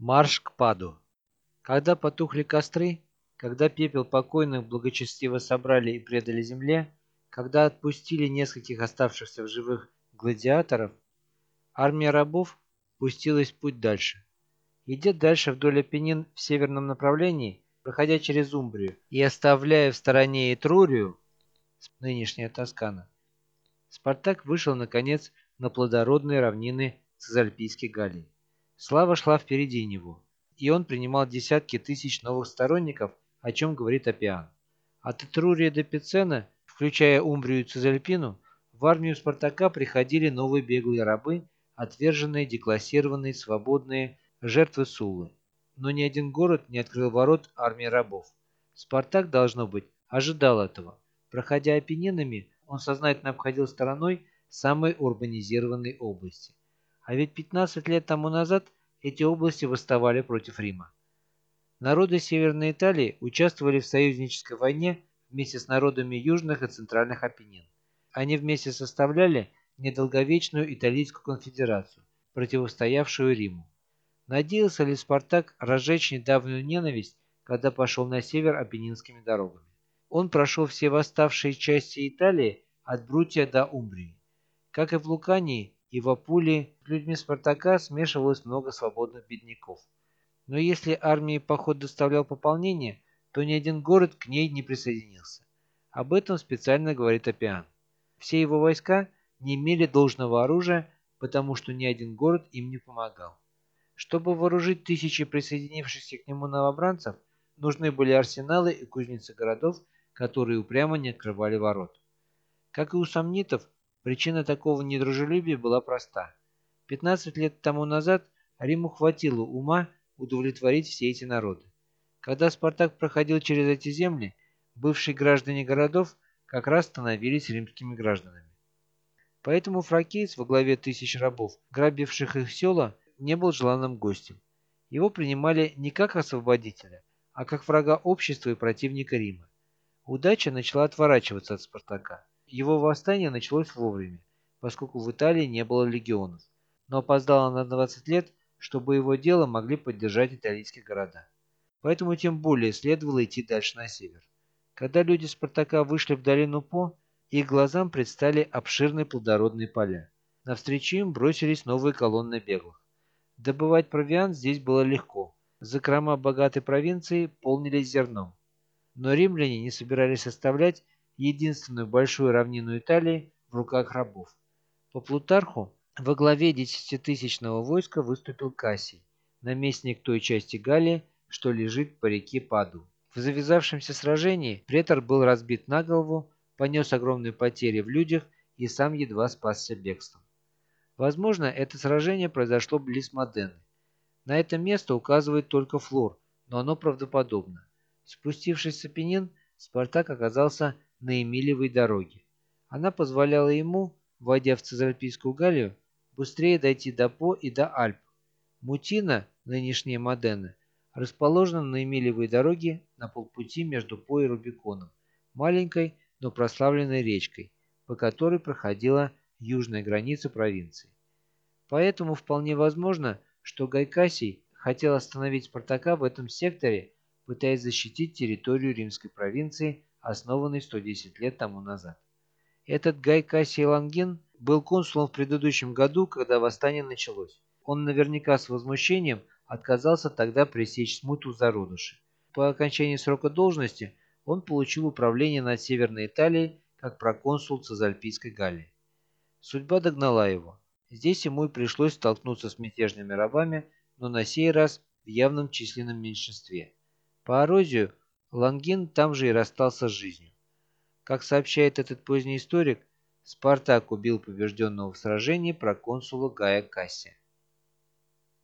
Марш к паду. Когда потухли костры, когда пепел покойных благочестиво собрали и предали земле, когда отпустили нескольких оставшихся в живых гладиаторов, армия рабов пустилась в путь дальше. Идя дальше вдоль Апеннин в северном направлении, проходя через Умбрию и оставляя в стороне Этрурию, нынешняя Тоскана, Спартак вышел, наконец, на плодородные равнины Цезальпийской Галлии. Слава шла впереди него, и он принимал десятки тысяч новых сторонников, о чем говорит Апиан. От Этрурия до Пицена, включая Умбрию и Цезальпину, в армию Спартака приходили новые беглые рабы, отверженные, деклассированные, свободные, жертвы Сулы. Но ни один город не открыл ворот армии рабов. Спартак, должно быть, ожидал этого. Проходя Апеннинами, он сознательно обходил стороной самые урбанизированные области. А ведь 15 лет тому назад эти области восставали против Рима. Народы Северной Италии участвовали в союзнической войне вместе с народами Южных и Центральных Апеннин. Они вместе составляли недолговечную Италийскую конфедерацию, противостоявшую Риму. Надеялся ли Спартак разжечь недавнюю ненависть, когда пошел на север Апеннинскими дорогами? Он прошел все восставшие части Италии от Брутия до Умбрии. Как и в Лукании, и в Апулии людьми Спартака смешивалось много свободных бедняков. Но если армии поход доставлял пополнение, то ни один город к ней не присоединился. Об этом специально говорит Апиан. Все его войска не имели должного оружия, потому что ни один город им не помогал. Чтобы вооружить тысячи присоединившихся к нему новобранцев, нужны были арсеналы и кузницы городов, которые упрямо не открывали ворот. Как и у сомнитов, Причина такого недружелюбия была проста. 15 лет тому назад Риму хватило ума удовлетворить все эти народы. Когда Спартак проходил через эти земли, бывшие граждане городов как раз становились римскими гражданами. Поэтому фракиец во главе тысяч рабов, грабивших их села, не был желанным гостем. Его принимали не как освободителя, а как врага общества и противника Рима. Удача начала отворачиваться от Спартака. Его восстание началось вовремя, поскольку в Италии не было легионов, но опоздало на 20 лет, чтобы его дело могли поддержать итальянские города. Поэтому тем более следовало идти дальше на север. Когда люди Спартака вышли в долину По, их глазам предстали обширные плодородные поля. Навстречу им бросились новые колонны беглых. Добывать провиант здесь было легко. Закрома богатой провинции полнились зерном. Но римляне не собирались оставлять единственную большую равнину Италии в руках рабов. По Плутарху во главе десятитысячного войска выступил Кассий, наместник той части Галлии, что лежит по реке Паду. В завязавшемся сражении претор был разбит на голову, понес огромные потери в людях и сам едва спасся бегством. Возможно, это сражение произошло близ Модены. На это место указывает только Флор, но оно правдоподобно. Спустившись с Апеннин, Спартак оказался на Эмилевой дороге. Она позволяла ему, войдя в Цезальпийскую Галлию, быстрее дойти до По и до Альп. Мутина, нынешняя Модена, расположена на Эмилевой дороге на полпути между По и Рубиконом, маленькой, но прославленной речкой, по которой проходила южная граница провинции. Поэтому вполне возможно, что Гайкасий хотел остановить Спартака в этом секторе, пытаясь защитить территорию римской провинции основанный 110 лет тому назад. Этот Гай Кассий Лангин был консулом в предыдущем году, когда восстание началось. Он наверняка с возмущением отказался тогда пресечь смуту зародыши. По окончании срока должности он получил управление над Северной Италией как проконсул Цезальпийской Галлии. Судьба догнала его. Здесь ему и пришлось столкнуться с мятежными рабами, но на сей раз в явном численном меньшинстве. По орозию Лангин там же и расстался с жизнью. Как сообщает этот поздний историк, Спартак убил побежденного в сражении проконсула Гая Кассия.